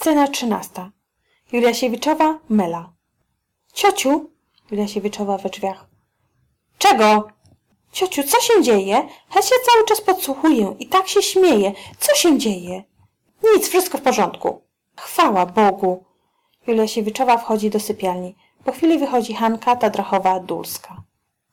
Scena trzynasta. Juliasiewiczowa, Mela. Ciociu, Juliasiewiczowa we drzwiach. Czego? Ciociu, co się dzieje? Hesia cały czas podsłuchuje i tak się śmieje. Co się dzieje? Nic, wszystko w porządku. Chwała Bogu. Juliasiewiczowa wchodzi do sypialni. Po chwili wychodzi Hanka, Tadrachowa, Dulska.